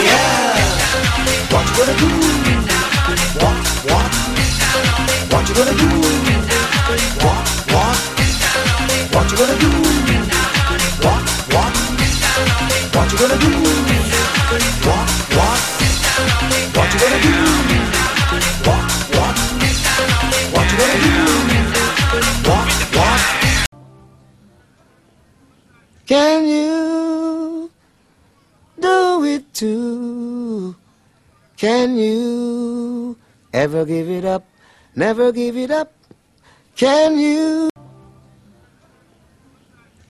yeah. What you gonna do? What, what? What you gonna do? What, what? What you gonna do? What, what? What you gonna do? What, what? What you gonna do? What, what? Can you? It too? Can you ever give it up? Never give it up? Can you?